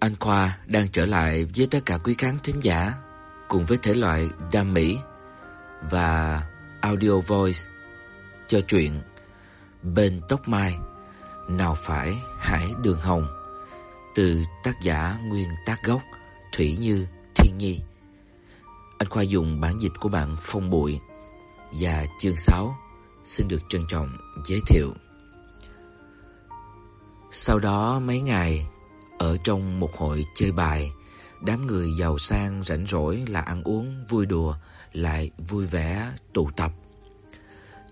Anh Khoa đang trở lại với tất cả quý khán thính giả cùng với thể loại đam mỹ và audio voice cho truyện Bên tóc mai, nào phải hải đường hồng, từ tác giả nguyên tác gốc, Thủy Như Thiên Nhi. Anh Khoa dùng bản dịch của bạn Phong Bụi và chương 6 xin được trân trọng giới thiệu. Sau đó mấy ngày ở trong một hội chơi bài, đám người giàu sang rảnh rỗi là ăn uống vui đùa lại vui vẻ tụ tập.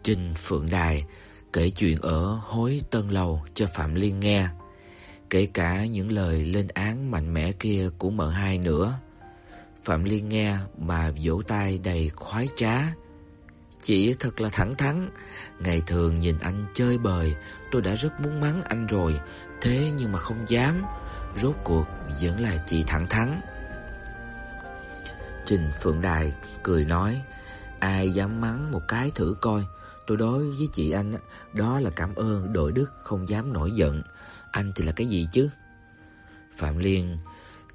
Trình Phượng Đài kể chuyện ở Hối Tân Lầu cho Phạm Liên nghe, kể cả những lời lên án mạnh mẽ kia của mợ hai nữa. Phạm Liên nghe mà vỗ tay đầy khoái trá. Chị thật là thẳng thắn, ngày thường nhìn anh chơi bời, tôi đã rất muốn mắng anh rồi, thế nhưng mà không dám rốt cuộc vẫn là chị thẳng thắn. Trình Phượng Đài cười nói, ai dám mắng một cái thử coi, tôi đối với chị anh đó là cảm ơn đội đức không dám nổi giận, anh thì là cái gì chứ? Phạm Liên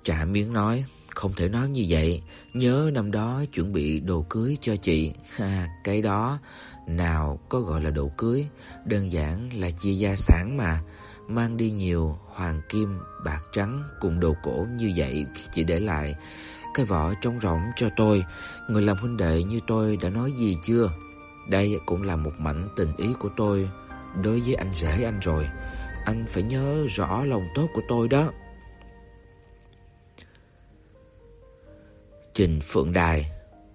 trả miếng nói, không thể nói như vậy, nhớ năm đó chuẩn bị đồ cưới cho chị, ha, cái đó nào có gọi là đồ cưới, đơn giản là chia gia sản mà mang đi nhiều hoàng kim, bạc trắng cùng đồ cổ như vậy chỉ để lại cái vỏ trống rỗng cho tôi. Người làm huynh đệ như tôi đã nói gì chưa? Đây cũng là một mảnh tình ý của tôi đối với anh rể anh rồi. Anh phải nhớ rõ lòng tốt của tôi đó. Trình Phượng Đài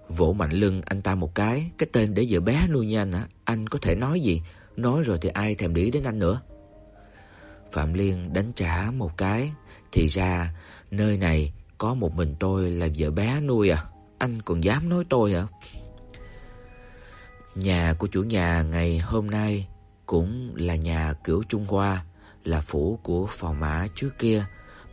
vỗ mạnh lưng anh ta một cái, cái tên để vợ bé nuôi nha anh hả? Anh có thể nói gì? Nói rồi thì ai thèm để đến anh nữa. Phạm Liên đánh trả một cái, thì ra nơi này có một mình tôi là vợ bé nuôi à, anh còn dám nói tôi hả? Nhà của chủ nhà ngày hôm nay cũng là nhà kiểu Trung Hoa, là phủ của phò mã trước kia.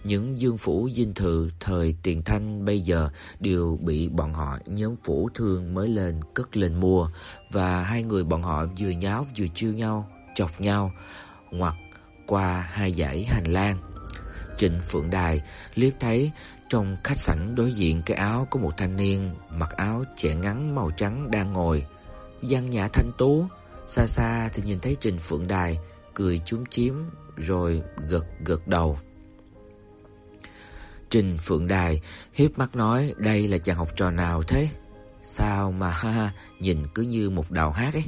Những dương phủ dinh thự thời tiền thanh bây giờ đều bị bọn họ nhóm phủ thương mới lên cất lên mua và hai người bọn họ vừa nháo vừa chiêu nhau, chọc nhau, hoặc qua hai dãy hành lang. Trịnh Phượng Đài liếc thấy trong khách sạn đối diện cái áo có một thanh niên mặc áo chẻ ngắn màu trắng đang ngồi, văn nhã thanh tú, xa xa thì nhìn thấy Trình Phượng Đài cười chúm chím rồi gật gật đầu. Trình Phượng Đài hiếp mắt nói, đây là chàng học trò nào thế? Sao mà ha ha, nhìn cứ như một đào hát ấy.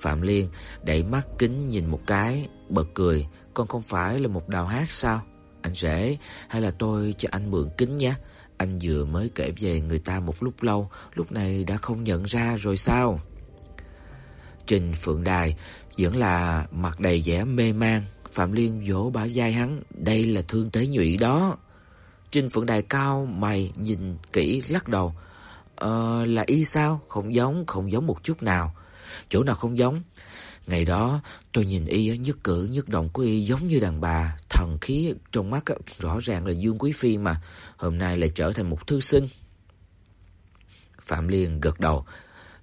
Phạm Liên đẩy mắt kính nhìn một cái, bật cười, con không phải là một đào hát sao? Anh rể, hay là tôi cho anh mượn kính nhé. Anh vừa mới kể về người ta một lúc lâu, lúc này đã không nhận ra rồi sao? Trình Phượng Đài vẫn là mặt đầy vẻ mê man, Phạm Liên vỗ bả vai hắn, đây là thương tế nhụy đó. Trình Phượng Đài cao mày nhìn kỹ lắc đầu. Ờ là y sao? Không giống, không giống một chút nào. Chỗ nào không giống? Ngày đó tôi nhìn y nhất cử nhất động của y giống như đàn bà, thần khí trong mắt rõ ràng là Dương Quý phi mà, hôm nay lại trở thành một thư sinh. Phạm Liên gật đầu,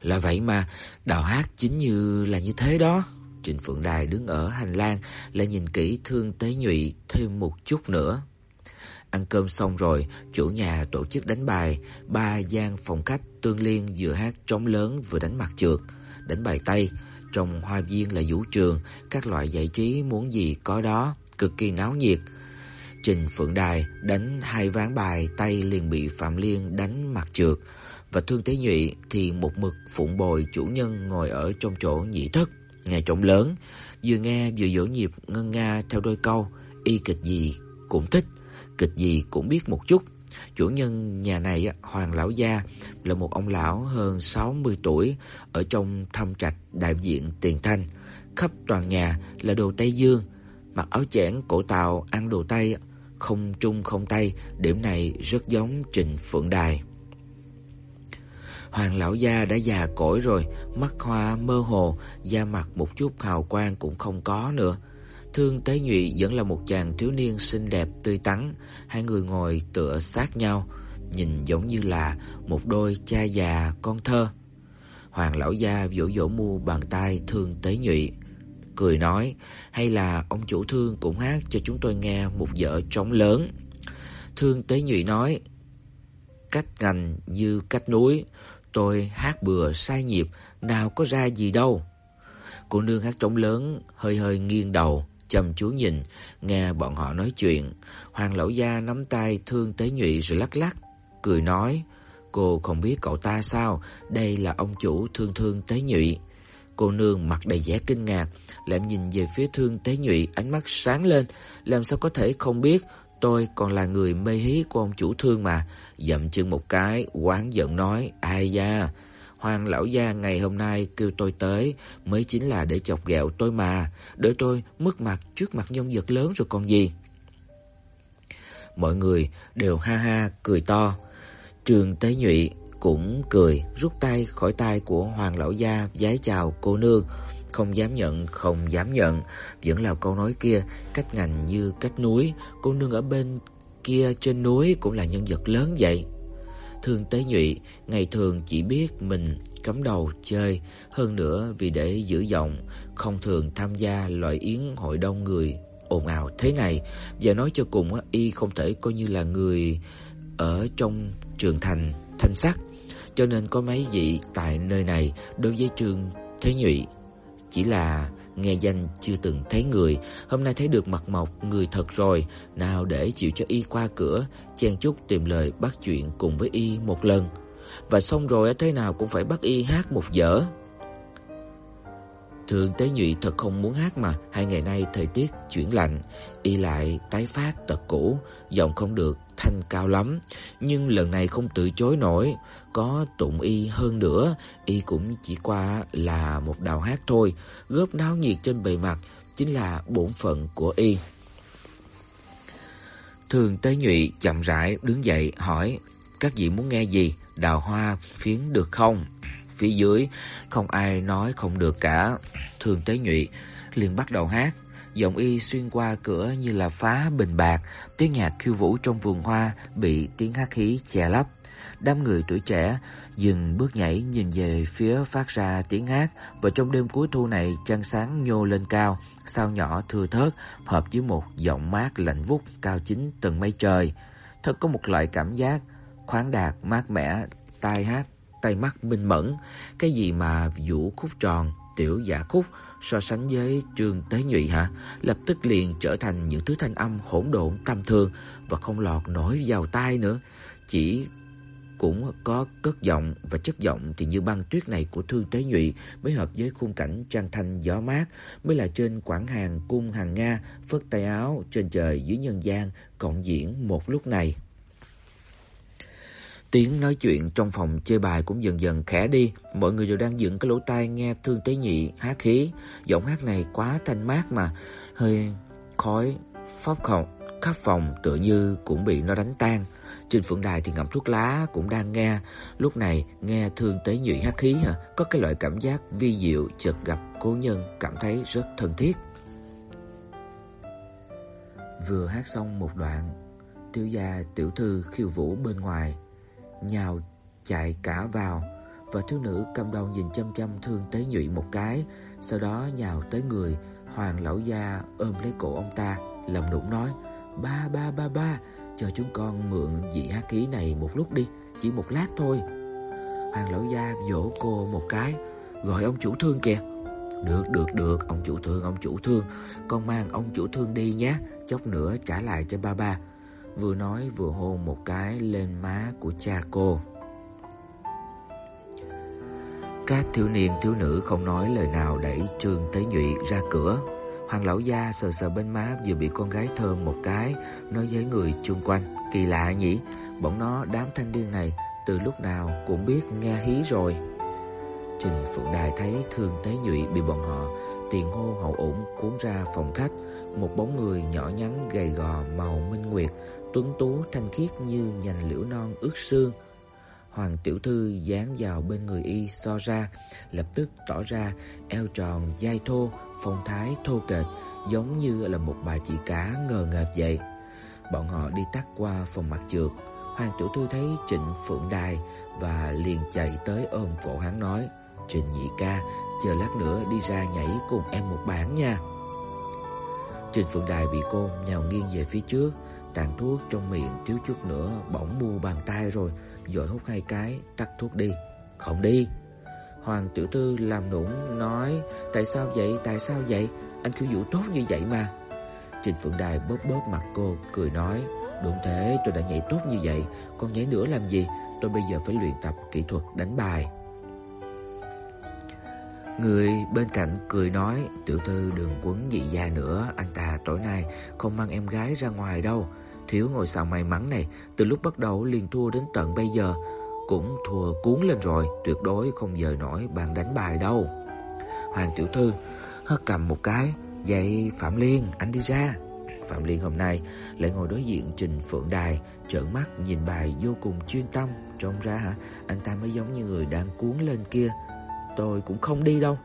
là vậy mà, đào hát chính như là như thế đó. Trịnh Phượng Đài đứng ở hành lang lại nhìn kỹ Thương Tế Nhụy thêm một chút nữa. Ăn cơm xong rồi, chủ nhà tổ chức đánh bài, ba gian phòng khách tương liên vừa hát trống lớn vừa đánh mặt trượt, đánh bài tay. Trong hoa viên là vũ trường, các loại giải trí muốn gì có đó, cực kỳ náo nhiệt. Trình Phượng Đài đánh hai ván bài tay liền bị Phạm Liên đánh mặt trượt và Thương Tế Nhụy thì một mực phụng bồi chủ nhân ngồi ở trong chỗ nhị thất, nghe trống lớn, vừa nghe vừa dỗ nhịp ngân nga theo đôi câu, y kịch gì cũng thích, kịch gì cũng biết một chút. Chủ nhân nhà này Hoàng lão gia là một ông lão hơn 60 tuổi ở trong thâm trạch đại diện Tiền Thanh, khắp toàn nhà là đồ Tây Dương, mặc áo chẽn cổ tàu ăn đồ Tây, không trung không Tây, điểm này rất giống Trình Phượng Đài. Hoàng lão gia đã già cỗi rồi, mắt hoa mơ hồ, da mặt một chút hào quang cũng không có nữa. Thương Tế Nhụy vẫn là một chàng thiếu niên xinh đẹp tươi tắn, hai người ngồi tựa sát nhau, nhìn giống như là một đôi cha già con thơ. Hoàng lão gia vỗ vỗ mu bàn tay Thương Tế Nhụy, cười nói, hay là ông chủ Thương cũng hát cho chúng tôi nghe một vở trống lớn. Thương Tế Nhụy nói, cách ngành như cách núi, tôi hát bừa sai nhịp, nào có ra gì đâu. Cô nương hát trống lớn, hơi hơi nghiêng đầu, chăm chú nhìn, nghe bọn họ nói chuyện. Hoàng lão gia nắm tay Thương Tế Nhụy rồi lắc lắc, cười nói: "Cô không biết cậu ta sao? Đây là ông chủ Thương Thương Tế Nhụy." Cô nương mặt đầy vẻ kinh ngạc, lại nhìn về phía Thương Tế Nhụy, ánh mắt sáng lên, làm sao có thể không biết tôi còn là người mê hí của ông chủ Thương mà. Dậm chân một cái, oán giận nói: "Ai da, Hoàng lão gia ngày hôm nay kêu tôi tới mới chính là để chọc ghẹo tôi mà, để tôi mất mặt trước mặt nhân vật lớn rồi còn gì." Mọi người đều ha ha cười to. Trường Tế Nhụy cũng cười, rút tay khỏi tay của Hoàng lão gia, vái chào cô nương, không dám nhận, không dám nhận, vẫn là câu nói kia, cách ngành như cách núi, cô nương ở bên kia trên núi cũng là nhân vật lớn vậy. Thương Tế Nhụy ngày thường chỉ biết mình cắm đầu chơi, hơn nữa vì để giữ giọng, không thường tham gia loại yến hội đông người ồn ào thế này, và nói cho cùng á y không thể coi như là người ở trong trường thành thanh sắc, cho nên có mấy vị tại nơi này đối với Trương Thế Nhụy chỉ là nghe danh chưa từng thấy người, hôm nay thấy được mặt mộc người thật rồi, nào để chịu cho y qua cửa, chen chúc tìm lời bắt chuyện cùng với y một lần. Và xong rồi thế nào cũng phải bắt y hát một dở. Thường Tế Nhụy thật không muốn hát mà, hai ngày nay thời tiết chuyển lạnh, y lại tái phát tật cũ, giọng không được thanh cao lắm, nhưng lần này không từ chối nổi, có tụng y hơn nữa, y cũng chỉ qua là một đào hát thôi, góp náo nhiệt trên bề mặt chính là bổn phận của y. Thường Tế Nhụy chậm rãi đứng dậy hỏi: "Các vị muốn nghe gì? Đào hoa phiến được không?" Phía dưới không ai nói không được cả. Thường Tế Nhụy liền bắt đầu hát, giọng y xuyên qua cửa như là phá bình bạc, tiếng nhạc khiêu vũ trong vườn hoa bị tiếng hát khí che lấp. Đám người tuổi trẻ dừng bước nhảy nhìn về phía phát ra tiếng hát và trong đêm cuối thu này trăng sáng nhô lên cao, sao nhỏ thưa thớt hợp với một giọng mát lạnh vút cao chính tầng mây trời. Thật có một loại cảm giác khoáng đạt mát mẻ, tai hát tay mắt minh mẫn, cái gì mà vũ khúc tròn, tiểu giả khúc so sánh với trường tế nhụy hả? Lập tức liền trở thành những thứ thanh âm hỗn độn tâm thường và không lọt nổi vào tai nữa. Chỉ cũng có cất giọng và chất giọng thì như băng tuyết này của Thương Tế Nhụy mới hợp với khung cảnh trăng thanh gió mát, mới là trên quảng hàng cung hàng Nga phất tay áo trên trời dưới nhân gian cộng diễn một lúc này. Tiếng nói chuyện trong phòng chơi bài cũng dần dần khẽ đi, mọi người đều đang dựng cái lỗ tai nghe Thương Tế Nhị hát khí. Giọng hát này quá thanh mát mà, hơi khói phóc khổng khắp phòng tựa như cũng bị nó đánh tan. Trên phượng đài thì ngậm thuốc lá cũng đang nghe, lúc này nghe Thương Tế Nhị hát khí hả, có cái loại cảm giác vi diệu chợt gặp cố nhân cảm thấy rất thân thiết. Vừa hát xong một đoạn, tiểu gia tiểu thư khiêu vũ bên ngoài nhào chạy cả vào và thiếu nữ cầm đầu nhìn chăm chăm Thương Tế Nhụy một cái, sau đó nhào tới người Hoàng lão gia ôm lấy cổ ông ta, lầm đụng nói: "Ba ba ba ba, cho chúng con mượn dị há ký này một lúc đi, chỉ một lát thôi." Hoàng lão gia vỗ cô một cái, gọi ông chủ Thương kìa. "Được được được, ông chủ Thương, ông chủ Thương, con mang ông chủ Thương đi nhé, chốc nữa trả lại cho ba ba." Vừa nói vừa hôn một cái lên má của cha cô. Các thiếu niên thiếu nữ không nói lời nào đẩy Trương Tế Nhụy ra cửa. Hoàng lão gia sờ sờ bên má vừa bị con gái thơm một cái, nói với người chung quanh, kỳ lạ nhỉ, bọn nó đám thanh niên này từ lúc nào cũng biết nghe hí rồi. Trình Phượng Đài thấy thường Tế Nhụy bị bọn họ tiền hô hậu ủng cuốn ra phòng khách, một bóng người nhỏ nhắn gầy gò màu minh nguyệt tuấn tú thanh khiết như nhành liễu non ướt sương. Hoàng tiểu thư dán vào bên người y so ra, lập tức tỏ ra eo tròn dai thô, phong thái thô kệch, giống như là một bà chị cá ngờ ngợt vậy. Bọn họ đi tắt qua phòng mặt trượt, Hoàng tiểu thư thấy Trịnh Phượng Đài và liền chạy tới ôm cổ hắn nói: "Trịnh nhị ca, chờ lát nữa đi ra nhảy cùng em một bản nha." Trịnh Phượng Đài bị cô nhào nghiêng về phía trước, tàn thuốc trong miệng thiếu chút nữa bỗng mu bàn tay rồi, rồi hút hai cái, tắt thuốc đi. Không đi. Hoàng tiểu thư làm nũng nói, tại sao vậy, tại sao vậy? Anh khiêu vũ tốt như vậy mà. Trình Phượng Đài bóp bóp mặt cô, cười nói, đúng thế, tôi đã nhảy tốt như vậy, còn nhảy nữa làm gì? Tôi bây giờ phải luyện tập kỹ thuật đánh bài. Người bên cạnh cười nói, tiểu thư đừng quấn dị gia nữa, anh ta tối nay không mang em gái ra ngoài đâu. Thiếu ngồi sao may mắn này, từ lúc bắt đầu liền thua đến tận bây giờ, cũng thua cuốn lên rồi, tuyệt đối không dời nổi bàn đánh bài đâu. Hoàng tiểu thư hất cầm một cái, "Vậy Phạm Liên, anh đi ra." Phạm Liên hôm nay lại ngồi đối diện Trình Phượng Đài, trợn mắt nhìn bài vô cùng chuyên tâm, trông ra hả, anh ta mới giống như người đang cuốn lên kia. Tôi cũng không đi đâu.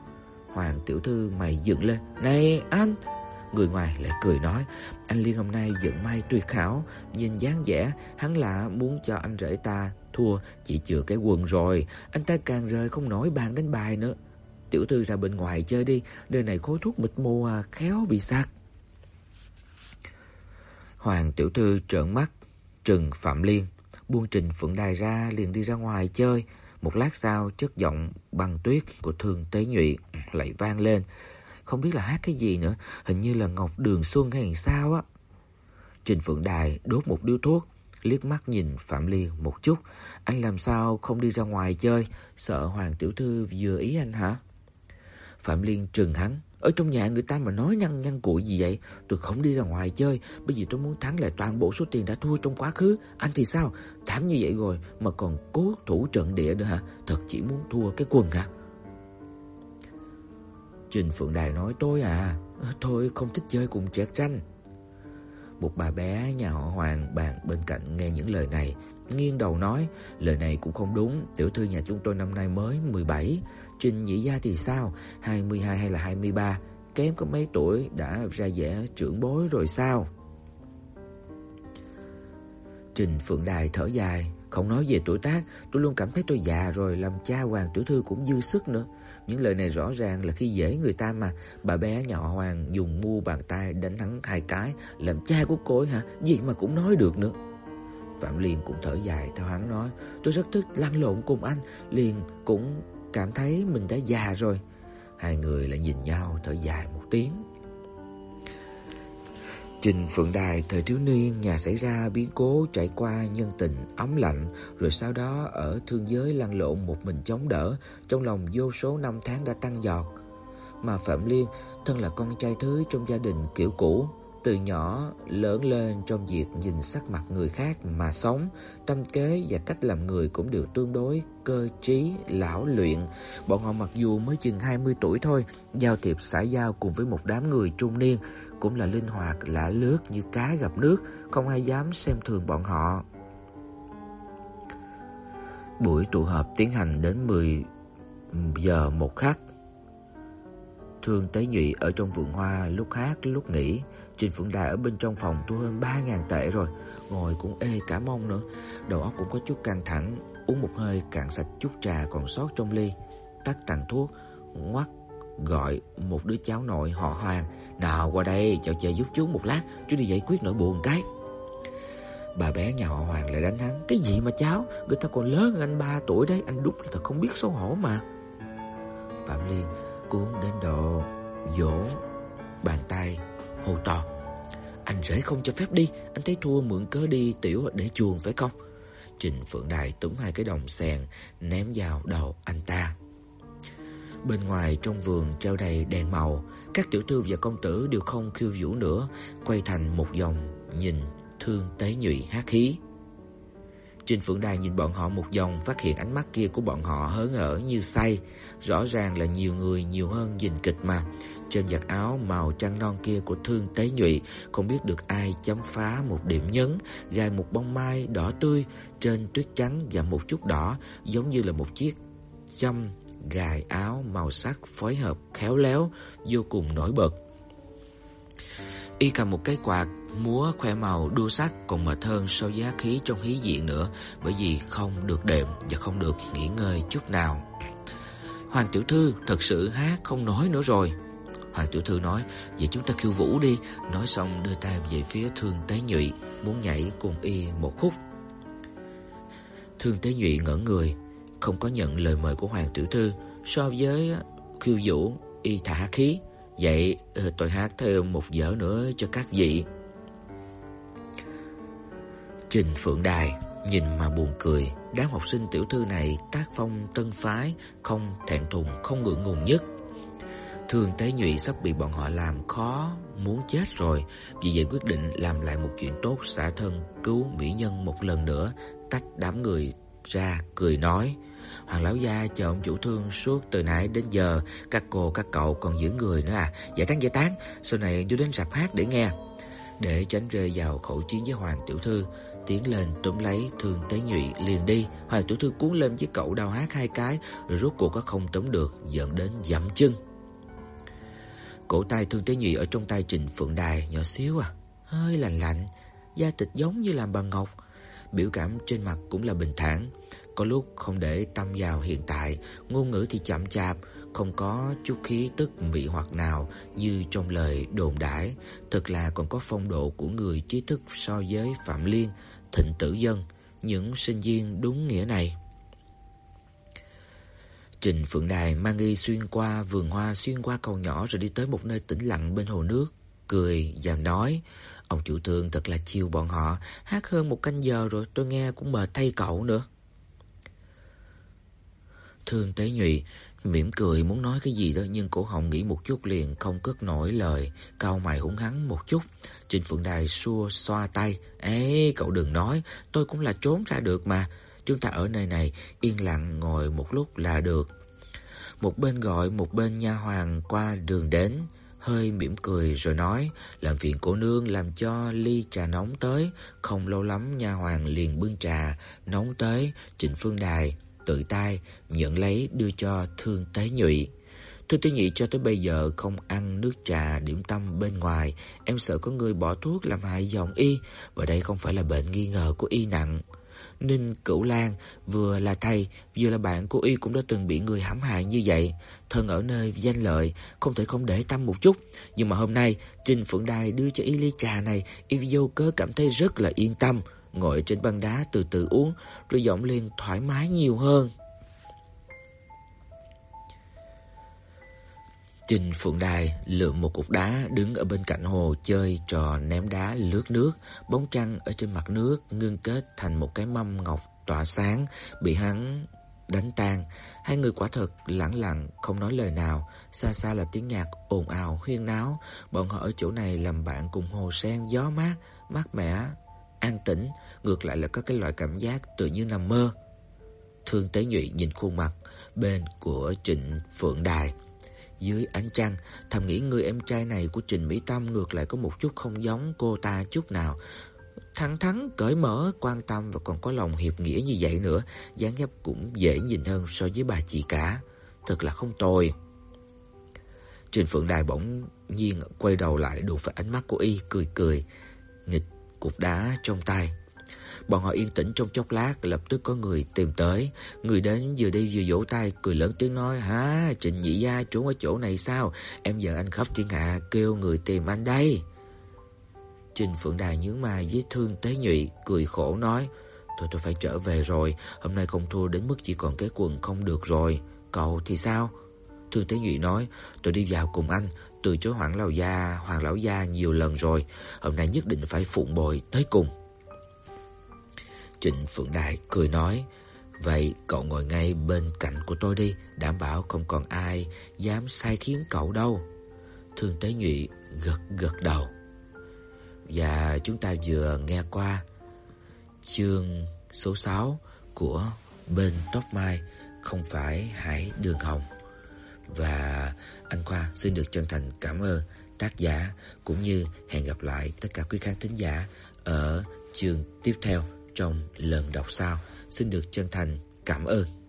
Hoàng tiểu thư mày dựng lên, "Này anh!" Người ngoài lại cười nói, anh Liên hôm nay dựng may tuyệt hảo, nhìn dáng vẻ hắn là muốn cho anh rể ta thua chỉ chừa cái quần rồi, anh ta càng rời không nổi bàn đánh bài nữa. Tiểu thư ra bên ngoài chơi đi, nơi này khối thuốc mịt mù à, khéo bị sặc. Hoàng tiểu thư trợn mắt, trừng Phạm Liên, buông Trình Phượng Đài ra liền đi ra ngoài chơi. Một lát sau, chất giọng băng tuyết của Thương Tế Nhụy lại vang lên. Không biết là hát cái gì nữa, hình như là Ngọc Đường Xuân hay sao á. Trình Phượng Đài đốt một điếu thuốc, liếc mắt nhìn Phạm Liên một chút, anh làm sao không đi ra ngoài chơi, sợ Hoàng tiểu thư vừa ý anh hả? Phạm Liên trừng hắn, ở trong nhà người ta mà nói nhăn nhăn cụi gì vậy? Tôi không đi ra ngoài chơi, bởi vì tôi muốn thắng lại toàn bộ số tiền đã thua trong quá khứ. Anh thì sao? Thảm như vậy rồi mà còn cố thủ trận địa nữa hả? Thật chỉ muốn thua cái quần hả? Trình Phượng Đài nói tôi à, thôi không thích chơi cùng trẻ tranh. Một bà bé nhà họ Hoàng bàn bên cạnh nghe những lời này, nghiêng đầu nói, lời này cũng không đúng, tiểu thư nhà chúng tôi năm nay mới 17, Trình Nhị gia thì sao, 22 hay là 23, kém có mấy tuổi? Đã ra vẻ trưởng bối rồi sao? Trình Phượng Đài thở dài, không nói về tuổi tác, tôi luôn cảm thấy tôi già rồi, làm cha Hoàng tiểu thư cũng dư sức nữa. Những lời này rõ ràng là khi dễ người ta mà. Bà bé nhỏ Hoàng dùng mu bàn tay đánh hắn hai cái, làm cha của cô ấy hả? Gì mà cũng nói được nữa. Phạm Liên cũng thở dài theo hắn nói, tôi rất thích lăn lộn cùng anh, liền cũng cảm thấy mình đã già rồi. Hai người lại nhìn nhau thở dài một tiếng. Trình Phượng Đài thời thiếu niên nhà xảy ra biến cố trải qua nhân tình ấm lạnh, rồi sau đó ở thương giới lăn lộn một mình chống đỡ, trong lòng vô số năm tháng đã tăng giọt. Mà Phạm Liên thân là con trai thứ trong gia đình kiểu cũ, từ nhỏ lớn lên trong việc nhìn sắc mặt người khác mà sống, tâm kế và cách làm người cũng đều tương đối cơ trí, lão luyện. Bọn họ mặc dù mới chừng 20 tuổi thôi, giao thiệp xã giao cùng với một đám người trung niên cũng là linh hoạt lạ lướt như cá gặp nước, không ai dám xem thường bọn họ. Buổi tụ họp tiến hành đến 10 giờ một khắc. Thương Tế Nhụy ở trong vườn hoa lúc hát lúc nghỉ, Trình Phượng Đài ở bên trong phòng thu hơn 3000 tệ rồi, ngồi cũng ê cả mông nữa, đầu óc cũng có chút căng thẳng, uống một hơi cạn sạch chút trà còn sót trong ly, tắt tàn thuốc, ngoắt gọi một đứa cháu nội họ Hoàng, "Nào qua đây, cháu chơi giúp chú một lát, chú đi giải quyết nỗi buồn cái." Bà bé nhà họ Hoàng lại đánh hắn, "Cái gì mà cháu, người ta còn lớn hơn anh 3 tuổi đấy, anh đúng là thật không biết xấu hổ mà." Phạm Liên cuốn đến độ vỗ bàn tay hô to. Anh rể không cho phép đi, anh thấy thua mượn cớ đi tiểu để chuồn phải không? Trình Phượng Đài túm hai cái đồng sèn ném vào đầu anh ta. Bên ngoài trong vườn treo đầy đèn màu, các tiểu thư và công tử đều không khiêu vũ nữa, quay thành một vòng nhìn Thương Tế Nhụy hát khí. Trình Phượng Đài nhìn bọn họ một vòng, phát hiện ánh mắt kia của bọn họ hớn hở như say, rõ ràng là nhiều người nhiều hơn nhìn kịch mà. Trên giặt áo màu trắng non kia của Thương Tế Nhụy, không biết được ai chấm phá một điểm nhấn, gài một bông mai đỏ tươi trên tuyết trắng và một chút đỏ, giống như là một chiếc châm gài áo màu sắc phối hợp khéo léo, vô cùng nổi bật. Y cầm một cái quạt múa khoe màu đua sắc còn mệt hơn so với giá khí trong hí diện nữa, bởi vì không được đệm và không được nghỉ ngơi chút nào. Hoàng tiểu thư thật sự hát không nói nữa rồi. Hoàng tiểu thư nói, "Vậy chúng ta khiêu vũ đi." Nói xong đưa tay về phía Thương Tế Nhụy, muốn nhảy cùng y một khúc. Thương Tế Nhụy ngẩn người, không có nhận lời mời của Hoàng tiểu thư, so với khiêu vũ y thả khí, "Vậy ờ, tôi hát thêm một vở nữa cho các vị." Trình Phượng Đài nhìn mà buồn cười, đám học sinh tiểu thư này tác phong tân phái, không thẹn thùng, không ngượng ngùng nhất. Thường Tế Nhụy sắp bị bọn họ làm khó muốn chết rồi, vì vậy quyết định làm lại một chuyện tốt xả thân cứu mỹ nhân một lần nữa, tách đám người ra cười nói: "Hoàng lão gia chờ ông chủ thương suốt từ nãy đến giờ, các cô các cậu còn giữ người nữa à? Giải tán giải tán, sau này vô đến rạp hát để nghe." Để tránh rơi vào khẩu chiến với Hoàng tiểu thư, tiến lên túm lấy Thương Tế Nhụy liền đi. Hoàng tiểu thư cuốn lên với cậu đào hát hai cái, rồi rốt cuộc có không túm được, dẫn đến dậm chân. Cổ tay Thương Tế Nhụy ở trong tay Trình Phượng Đài nhỏ xíu à, hơi lạnh lạnh, da thịt giống như làm bằng ngọc, biểu cảm trên mặt cũng là bình thản. Có lúc không để tâm vào hiện tại, ngôn ngữ thì chậm chạp, không có chút khí tức mị hoặc nào như trong lời đồn đãi, thật là còn có phong độ của người trí thức so với Phạm Liên, Thịnh Tử Dân, những sinh viên đúng nghĩa này. Trình Phượng Đài mang y xuyên qua vườn hoa, xuyên qua cầu nhỏ rồi đi tới một nơi tĩnh lặng bên hồ nước, cười và nói: "Ông chủ thương thật là chiều bọn họ, hát hơn một canh giờ rồi, tôi nghe cũng mệt thay cậu nữa." Thương Tế Nhụy mỉm cười muốn nói cái gì đó nhưng cổ họng nghĩ một chút liền không cất nổi lời, cau mày húng hắng một chút. Trình Phượng Đài xua xoa tay, "Ê, cậu đừng nói, tôi cũng là trốn ra được mà. Chúng ta ở nơi này yên lặng ngồi một lúc là được." Một bên gọi một bên nha hoàn qua đường đến, hơi mỉm cười rồi nói, "Làm phiền cô nương làm cho ly trà nóng tới." Không lâu lắm nha hoàn liền bưng trà nóng tới, Trịnh Phương Đài tự tay nhận lấy đưa cho Thương Tế Nhụy. Thương Tế Nhụy cho tới bây giờ không ăn nước trà điểm tâm bên ngoài, em sợ có người bỏ thuốc làm hại giọng y, và đây không phải là bệnh nghi ngờ của y nặng. Ninh Cửu Lan vừa là thầy, vừa là bạn của y cũng đã từng bị người hãm hại như vậy, thân ở nơi danh lợi, không thể không để tâm một chút, nhưng mà hôm nay Trình Phượng Đài đưa cho y ly trà này, y vô cớ cảm thấy rất là yên tâm ngồi trên băng đá từ từ uống, rồi giọng lên thoải mái nhiều hơn. Trình Phượng Đài lượm một cục đá đứng ở bên cạnh hồ chơi trò ném đá lướt nước, bóng trăng ở trên mặt nước ngưng kết thành một cái mâm ngọc tỏa sáng, bị hắn đánh tan. Hai người quả thật lặng lặng không nói lời nào, xa xa là tiếng nhạc ồn ào huyên náo, bọn họ ở chỗ này làm bạn cùng hồ sen gió mát, mát mẻ, an tĩnh, ngược lại là có cái loại cảm giác tự như nằm mơ. Thương Tế Nhụy nhìn khuôn mặt bên của Trịnh Phượng Đài, dưới ánh trăng, thầm nghĩ người em trai này của Trình Mỹ Tâm ngược lại có một chút không giống cô ta chút nào. Thẳng thắn, cởi mở, quan tâm và còn có lòng hiệp nghĩa như vậy nữa, dáng dấp cũng dễ nhìn hơn so với bà chị cả. Thật là không tồi. Trình Phượng Đài bỗng nhiên quay đầu lại đụng phải ánh mắt của y cười cười, nghịch cục đá trong tay. Bọn họ yên tĩnh trong chốc lát, lập tức có người tìm tới. Người đến vừa đi vừa vỗ tay, cười lớn tiếng nói: "Hả, Trịnh Nhị gia trốn ở chỗ này sao? Em giờ anh khắp thiên hạ kêu người tìm anh đây." Trình Phượng Đài nhướng mày với Thương Tế Nhụy, cười khổ nói: "Tôi tôi phải trở về rồi, hôm nay không thua đến mức chỉ còn cái quần không được rồi. Cậu thì sao?" Thương Tế Nhụy nói: "Tôi đi vào cùng anh, từ chối Hoàng lão gia, Hoàng lão gia nhiều lần rồi, hôm nay nhất định phải phụng bồi tới cùng." Trịnh Phượng Đài cười nói, "Vậy cậu ngồi ngay bên cạnh của tôi đi, đảm bảo không còn ai dám sai khiến cậu đâu." Thương Tế Nhụy gật gật đầu. Và chúng ta vừa nghe qua chương số 6 của Bên tóc mai không phải Hải Đường Hồng. Và anh Khoa xin được chân thành cảm ơn tác giả cũng như hẹn gặp lại tất cả quý khán thính giả ở chương tiếp theo trong lần đọc sau. Xin được chân thành cảm ơn.